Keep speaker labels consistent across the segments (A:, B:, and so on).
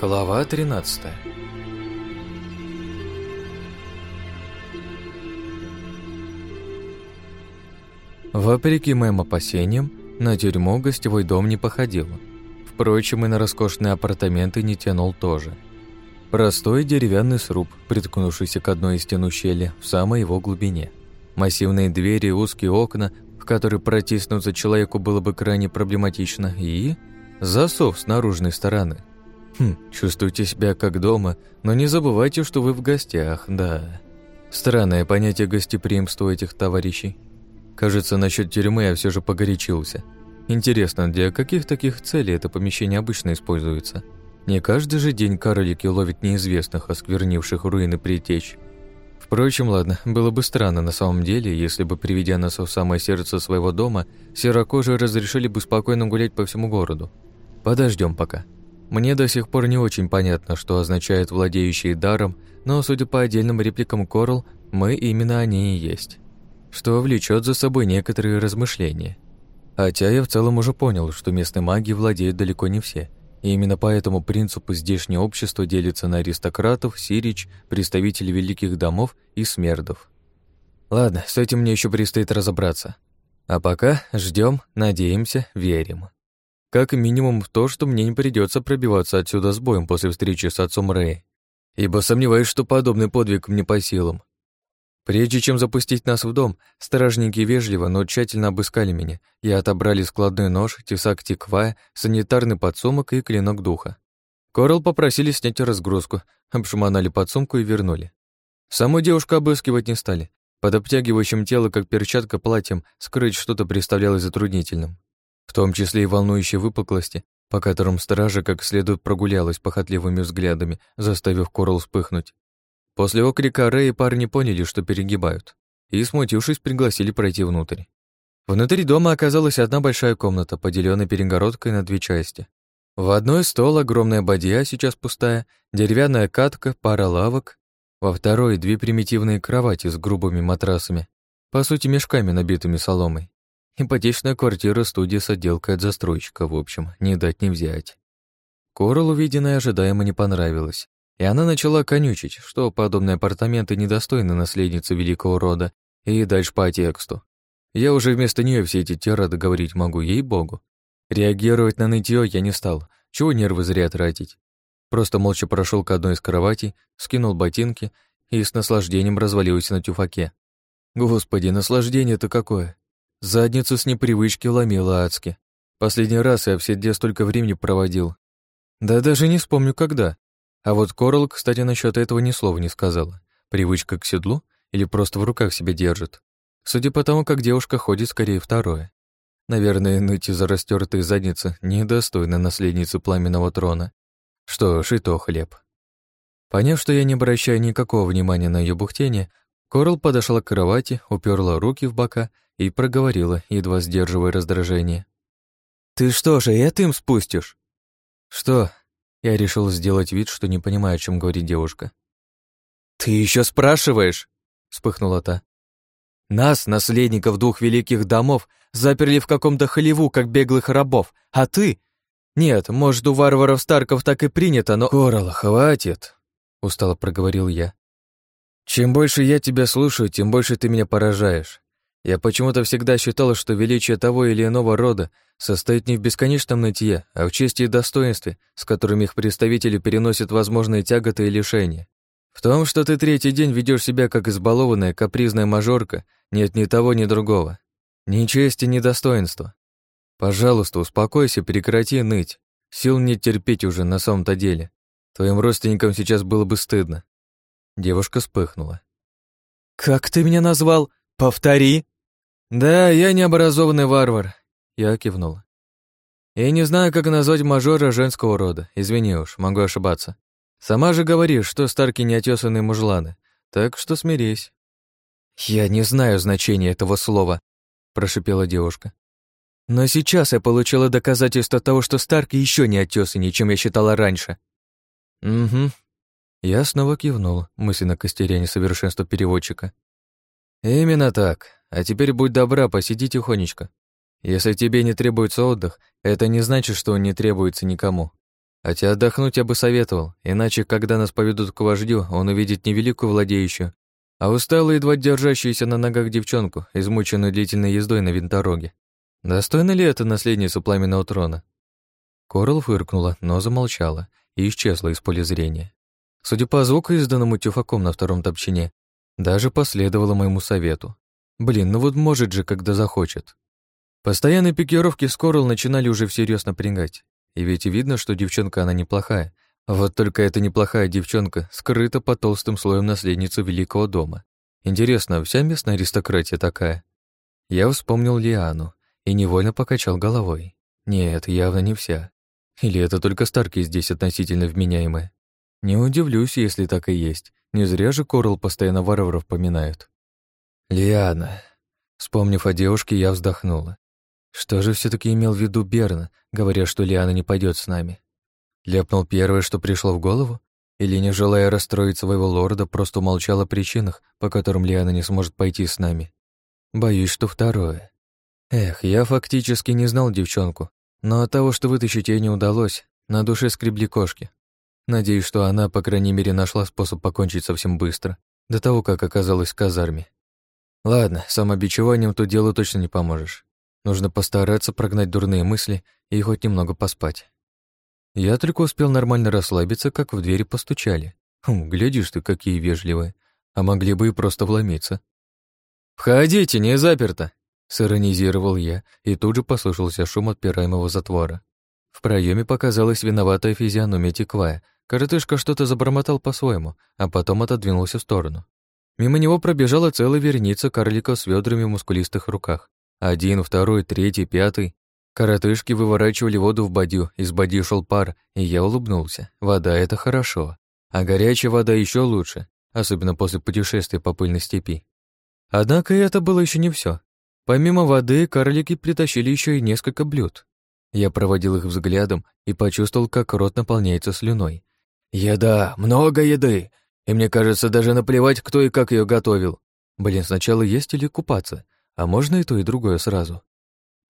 A: Глава 13 Вопреки моим опасениям, на тюрьму гостевой дом не походил. Впрочем, и на роскошные апартаменты не тянул тоже. Простой деревянный сруб, приткнувшийся к одной из стен ущелья в самой его глубине. Массивные двери и узкие окна, в которые протиснуться человеку было бы крайне проблематично, и засов с наружной стороны – Хм, чувствуйте себя как дома, но не забывайте, что вы в гостях, да. Странное понятие гостеприимства этих товарищей. Кажется, насчет тюрьмы я все же погорячился. Интересно, для каких таких целей это помещение обычно используется? Не каждый же день карлики ловят неизвестных, осквернивших руины притечь. Впрочем, ладно, было бы странно на самом деле, если бы, приведя нас в самое сердце своего дома, серокожие разрешили бы спокойно гулять по всему городу. Подождем пока. Мне до сих пор не очень понятно, что означает «владеющие даром», но, судя по отдельным репликам Корл, мы именно они и есть. Что влечет за собой некоторые размышления. Хотя я в целом уже понял, что местной магией владеют далеко не все. И именно по этому принципу здешнее общество делится на аристократов, сирич, представителей великих домов и смердов. Ладно, с этим мне еще предстоит разобраться. А пока ждем, надеемся, верим. Как минимум в то, что мне не придется пробиваться отсюда с боем после встречи с отцом Рэя, ибо сомневаюсь, что подобный подвиг мне по силам. Прежде чем запустить нас в дом, стражники вежливо, но тщательно обыскали меня и отобрали складной нож, тесак тиквая, санитарный подсумок и клинок духа. Корал попросили снять разгрузку, обшуманали подсумку и вернули. Саму девушку обыскивать не стали. Под обтягивающим тело, как перчатка платьем, скрыть что-то представлялось затруднительным в том числе и волнующие выпуклости, по которым стража как следует прогулялась похотливыми взглядами, заставив Корал вспыхнуть. После окрика Рэя парни поняли, что перегибают, и, смутившись, пригласили пройти внутрь. Внутри дома оказалась одна большая комната, поделенная перегородкой на две части. В одной стол, огромная бадья, сейчас пустая, деревянная катка, пара лавок. Во второй две примитивные кровати с грубыми матрасами, по сути мешками, набитыми соломой. Ипотечная квартира студия с отделкой от застройщика, в общем, не дать не взять. Корал увиденное ожидаемо не понравилось, и она начала конючить, что подобные апартаменты недостойны наследницы великого рода, и дальше по тексту. Я уже вместо нее все эти тирады говорить могу, ей-богу. Реагировать на нытье я не стал, чего нервы зря тратить. Просто молча прошел к одной из кроватей, скинул ботинки и с наслаждением развалился на тюфаке. Господи, наслаждение-то какое! Задницу с непривычки ломила адски. Последний раз я в седле столько времени проводил. Да даже не вспомню, когда. А вот Корл, кстати, насчет этого ни слова не сказала. Привычка к седлу или просто в руках себя держит. Судя по тому, как девушка ходит, скорее второе. Наверное, ныть из-за растертой задницы недостойна наследницы пламенного трона. Что ж, и то хлеб. Поняв, что я не обращаю никакого внимания на ее бухтение, Корл подошла к кровати, уперла руки в бока и проговорила, едва сдерживая раздражение. «Ты что же, это им спустишь?» «Что?» Я решил сделать вид, что не понимаю, о чем говорит девушка. «Ты еще спрашиваешь?» — вспыхнула та. «Нас, наследников двух великих домов, заперли в каком-то холеву, как беглых рабов, а ты...» «Нет, может, у варваров Старков так и принято, но...» «Коралл, хватит!» — устало проговорил я. «Чем больше я тебя слушаю, тем больше ты меня поражаешь. Я почему-то всегда считал, что величие того или иного рода состоит не в бесконечном нытье, а в чести и достоинстве, с которыми их представители переносят возможные тяготы и лишения. В том, что ты третий день ведешь себя как избалованная капризная мажорка, нет ни того, ни другого. Ни чести, ни достоинства. Пожалуйста, успокойся, прекрати ныть. Сил не терпеть уже на самом-то деле. Твоим родственникам сейчас было бы стыдно. Девушка вспыхнула. «Как ты меня назвал? Повтори!» «Да, я необразованный варвар», — я кивнул. «Я не знаю, как назвать мажора женского рода, извини уж, могу ошибаться. Сама же говоришь, что старки неотесанные мужланы, так что смирись». «Я не знаю значения этого слова», — прошипела девушка. «Но сейчас я получила доказательство того, что старки еще не отесаннее, чем я считала раньше». «Угу». Я снова кивнул, мысленно костеря несовершенство переводчика. «Именно так. А теперь будь добра, посиди тихонечко. Если тебе не требуется отдых, это не значит, что он не требуется никому. Хотя отдохнуть я бы советовал, иначе, когда нас поведут к вождю, он увидит не великую владеющую, а усталую, едва держащуюся на ногах девчонку, измученную длительной ездой на винтороге. Достойна ли это наследница пламенного трона? Корал фыркнула, но замолчала и исчезла из поля зрения. Судя по звуку, изданному тюфаком на втором топчине, даже последовала моему совету. Блин, ну вот может же, когда захочет. Постоянные пикировки с Корал начинали уже всерьез напрягать. И ведь видно, что девчонка она неплохая. Вот только эта неплохая девчонка скрыта под толстым слоем наследницы Великого дома. Интересно, вся местная аристократия такая? Я вспомнил Лиану и невольно покачал головой. Нет, явно не вся. Или это только Старки здесь относительно вменяемые? Не удивлюсь, если так и есть. Не зря же Корл постоянно варваров поминают. Лиана. Вспомнив о девушке, я вздохнула. Что же все таки имел в виду Берна, говоря, что Лиана не пойдет с нами? Ляпнул первое, что пришло в голову? Или, не желая расстроить своего лорда, просто умолчал о причинах, по которым Лиана не сможет пойти с нами? Боюсь, что второе. Эх, я фактически не знал девчонку, но от того, что вытащить ей не удалось, на душе скребли кошки. Надеюсь, что она, по крайней мере, нашла способ покончить совсем быстро, до того, как оказалась в казарме. Ладно, самобичеванием тут делу точно не поможешь. Нужно постараться прогнать дурные мысли и хоть немного поспать. Я только успел нормально расслабиться, как в двери постучали. Хм, глядишь ты, какие вежливые. А могли бы и просто вломиться. «Входите, не заперто!» — сиронизировал я, и тут же послышался шум отпираемого затвора. В проеме показалась виноватая физиономия Теквая. Коротышка что-то забормотал по-своему, а потом отодвинулся в сторону. Мимо него пробежала целая верница карликов с ведрами в мускулистых руках. Один, второй, третий, пятый. Коротышки выворачивали воду в бадью, из бадьи шел пар, и я улыбнулся. Вода — это хорошо. А горячая вода еще лучше, особенно после путешествия по пыльной степи. Однако это было еще не все. Помимо воды, карлики притащили еще и несколько блюд. Я проводил их взглядом и почувствовал, как рот наполняется слюной. «Еда! Много еды! И мне кажется, даже наплевать, кто и как ее готовил. Блин, сначала есть или купаться, а можно и то, и другое сразу».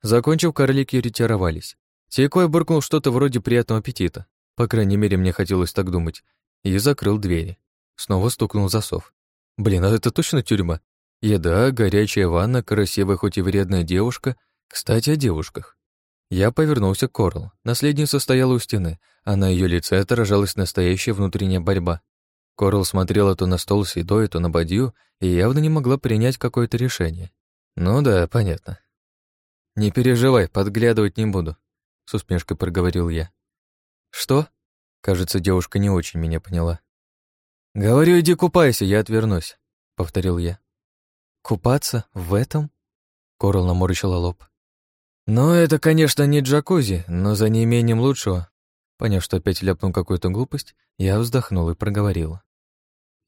A: Закончив, карлики ретировались. Сейкой буркнул что-то вроде приятного аппетита. По крайней мере, мне хотелось так думать. И закрыл двери. Снова стукнул засов. Блин, а это точно тюрьма? Еда, горячая ванна, красивая хоть и вредная девушка. Кстати, о девушках. Я повернулся к Корл. Наследница стояла у стены, а на ее лице отражалась настоящая внутренняя борьба. Корл смотрела то на стол с едой, то на бадью и явно не могла принять какое-то решение. Ну да, понятно. «Не переживай, подглядывать не буду», — с усмешкой проговорил я. «Что?» Кажется, девушка не очень меня поняла. «Говорю, иди купайся, я отвернусь», — повторил я. «Купаться? В этом?» Корл наморщила лоб. «Ну, это, конечно, не джакузи, но за неимением лучшего». Поняв, что опять ляпнул какую-то глупость, я вздохнул и проговорил.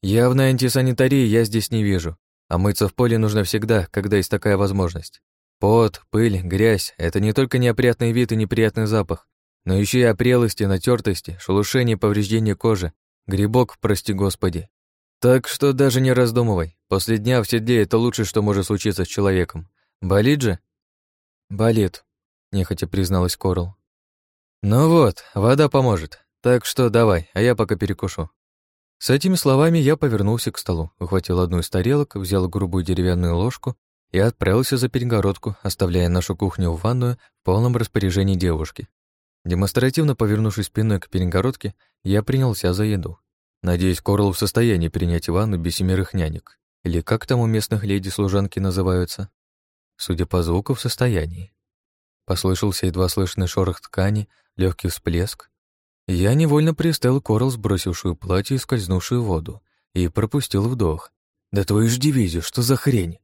A: «Явной антисанитарии я здесь не вижу, а мыться в поле нужно всегда, когда есть такая возможность. Пот, пыль, грязь — это не только неопрятный вид и неприятный запах, но еще и опрелости, натертости, шелушение, повреждение кожи, грибок, прости господи. Так что даже не раздумывай. После дня в седле это лучшее, что может случиться с человеком. Болит же? Болит, нехотя призналась Корл. Ну вот, вода поможет. Так что давай, а я пока перекушу. С этими словами я повернулся к столу, ухватил одну из тарелок, взял грубую деревянную ложку и отправился за перегородку, оставляя нашу кухню в ванную в полном распоряжении девушки. Демонстративно повернувшись спиной к перегородке, я принялся за еду. Надеюсь, Корл в состоянии принять ванну без семерых нянек. Или как там у местных леди-служанки называются? Судя по звуку, в состоянии. Послышался едва слышный шорох ткани, легкий всплеск. Я невольно пристал Корл, сбросившую платье и скользнувшую воду, и пропустил вдох. «Да твою ж дивизию, что за хрень?»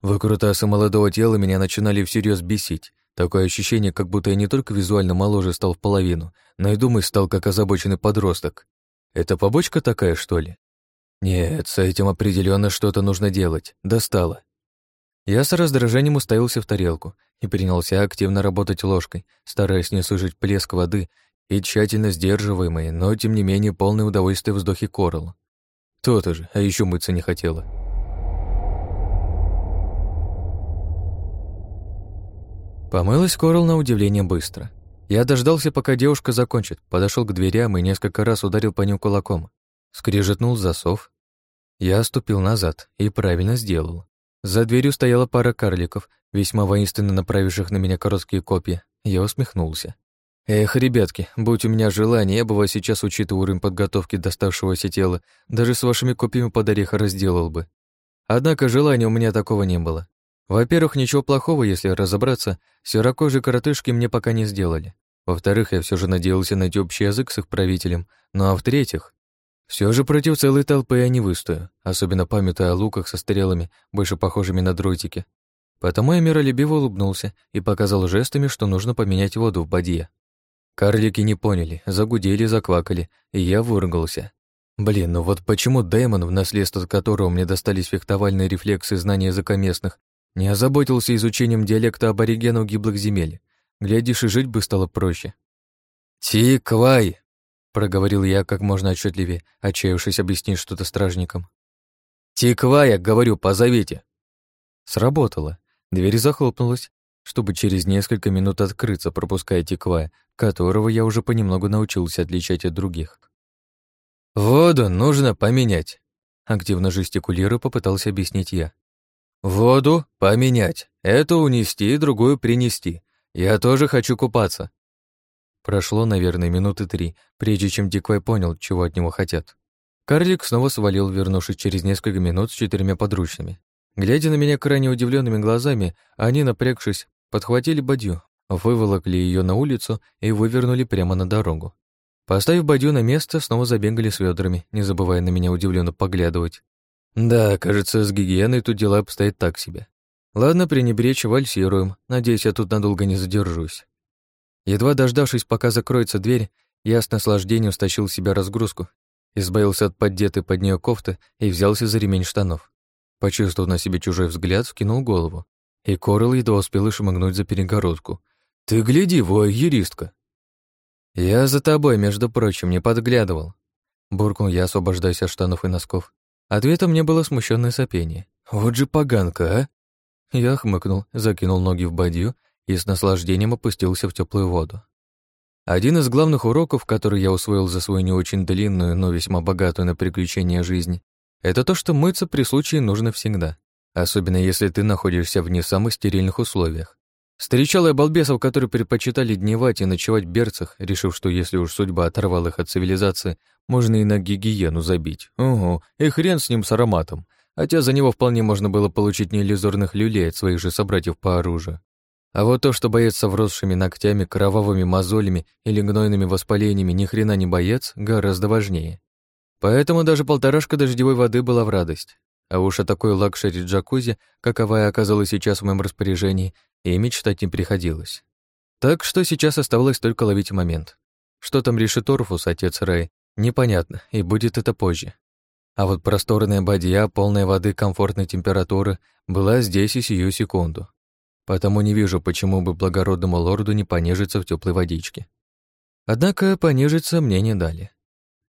A: Выкрутасы молодого тела меня начинали всерьез бесить. Такое ощущение, как будто я не только визуально моложе стал в половину, но и думать стал как озабоченный подросток. Это побочка такая, что ли? Нет, с этим определенно что-то нужно делать. Достало. Я с раздражением уставился в тарелку и принялся активно работать ложкой, стараясь не слышать плеск воды и тщательно сдерживаемые, но тем не менее полное удовольствие вздохи Коралла. То-то же, а еще мыться не хотела. Помылась Корал на удивление быстро. Я дождался, пока девушка закончит, подошел к дверям и несколько раз ударил по ним кулаком. Скрежетнул засов. Я ступил назад и правильно сделал. За дверью стояла пара карликов, весьма воинственно направивших на меня короткие копья. Я усмехнулся. Эх, ребятки, будь у меня желание, я бы вас сейчас, учитывая уровень подготовки доставшегося тела, даже с вашими копьями под ореха разделал бы. Однако желания у меня такого не было. Во-первых, ничего плохого, если разобраться, серокожие коротышки мне пока не сделали. Во-вторых, я все же надеялся найти общий язык с их правителем. Ну а в-третьих, все же против целой толпы я не выстою, особенно памятая о луках со стрелами, больше похожими на дротики. Потому я миролюбиво улыбнулся и показал жестами, что нужно поменять воду в бадье. Карлики не поняли, загудели, заквакали, и я выругался. Блин, ну вот почему Дэймон, в наследство которого мне достались фехтовальные рефлексы и знания языка местных, не озаботился изучением диалекта аборигенов гиблых земель? Глядишь, и жить бы стало проще. «Тиквай!» — проговорил я как можно отчетливее, отчаявшись объяснить что-то стражникам. «Тиквая, говорю, позовите!» Сработало. Дверь захлопнулась, чтобы через несколько минут открыться, пропуская Тиквая, которого я уже понемногу научился отличать от других. «Воду нужно поменять», — активно жестикулируя попытался объяснить я. «Воду поменять. Это унести, другую принести. Я тоже хочу купаться». Прошло, наверное, минуты три, прежде чем Диквай понял, чего от него хотят. Карлик снова свалил, вернувшись через несколько минут с четырьмя подручными. Глядя на меня крайне удивленными глазами, они, напрягшись, подхватили бадью, выволокли ее на улицу и вывернули прямо на дорогу. Поставив бадью на место, снова забегали с ведрами, не забывая на меня удивленно поглядывать. Да, кажется, с гигиеной тут дела обстоят так себе. Ладно, пренебречь, вальсируем. Надеюсь, я тут надолго не задержусь. Едва дождавшись, пока закроется дверь, я с наслаждением стащил себя разгрузку, избавился от поддетой под нее кофты и взялся за ремень штанов. Почувствовав на себе чужой взгляд, вскинул голову. И Корел едва успел шмыгнуть за перегородку. «Ты гляди, вой, юристка!» «Я за тобой, между прочим, не подглядывал», — буркнул я, освобождаясь от штанов и носков. Ответом мне было смущенное сопение. «Вот же поганка, а!» Я хмыкнул, закинул ноги в бадью и с наслаждением опустился в теплую воду. Один из главных уроков, который я усвоил за свою не очень длинную, но весьма богатую на приключения жизнь, это то, что мыться при случае нужно всегда, особенно если ты находишься в не самых стерильных условиях. Встречал я балбесов, которые предпочитали дневать и ночевать в берцах, решив, что если уж судьба оторвала их от цивилизации, можно и на гигиену забить. Ого, и хрен с ним с ароматом. Хотя за него вполне можно было получить неиллюзорных люлей от своих же собратьев по оружию. А вот то, что боец с вросшими ногтями, кровавыми мозолями или гнойными воспалениями ни хрена не боец, гораздо важнее. Поэтому даже полторашка дождевой воды была в радость. А уж о такой luxury джакузи, каковая оказалась сейчас в моем распоряжении, и мечтать не приходилось. Так что сейчас оставалось только ловить момент. Что там решит Орфус, отец Рэй, непонятно, и будет это позже. А вот просторная бадья, полная воды комфортной температуры, была здесь и сию секунду. Потому не вижу, почему бы благородному лорду не понежиться в теплой водичке. Однако понежиться мне не дали.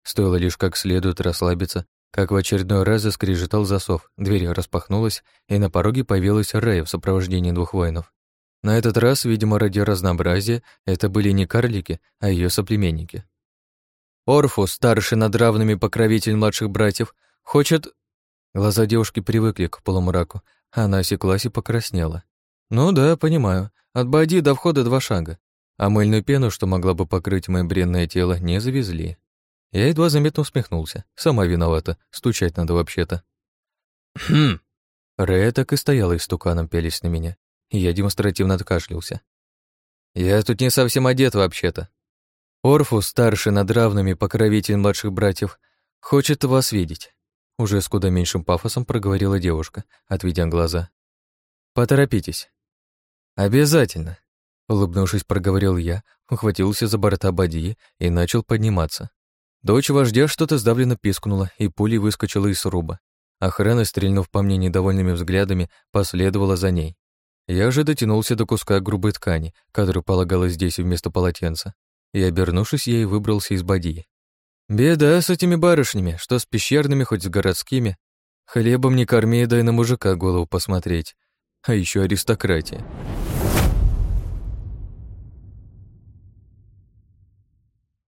A: Стоило лишь как следует расслабиться, как в очередной раз заскрежетал засов, дверь распахнулась, и на пороге появилась Рэя в сопровождении двух воинов. На этот раз, видимо, ради разнообразия, это были не карлики, а ее соплеменники. Орфу, старший над равными покровитель младших братьев, хочет... Глаза девушки привыкли к полумраку, она осеклась и покраснела. Ну да, понимаю, от Бади до входа два шага, а мыльную пену, что могла бы покрыть мое бренное тело, не завезли. Я едва заметно усмехнулся. Сама виновата, стучать надо вообще-то. Хм. Рэя так и стояла истуканом, пялись на меня. Я демонстративно откашлялся. Я тут не совсем одет вообще-то. Орфус, старший над равными покровитель младших братьев, хочет вас видеть. Уже с куда меньшим пафосом проговорила девушка, отведя глаза. Поторопитесь. Обязательно. Улыбнувшись, проговорил я, ухватился за борта бадьи и начал подниматься. Дочь вождя что-то сдавленно пискнула и пулей выскочила из сруба. Охрана, стрельнув по мне недовольными взглядами, последовала за ней. Я же дотянулся до куска грубой ткани, который полагалось здесь вместо полотенца, и, обернувшись, ей выбрался из боди. Беда с этими барышнями, что с пещерными, хоть с городскими. Хлебом не корми, дай на мужика голову посмотреть а еще аристократия.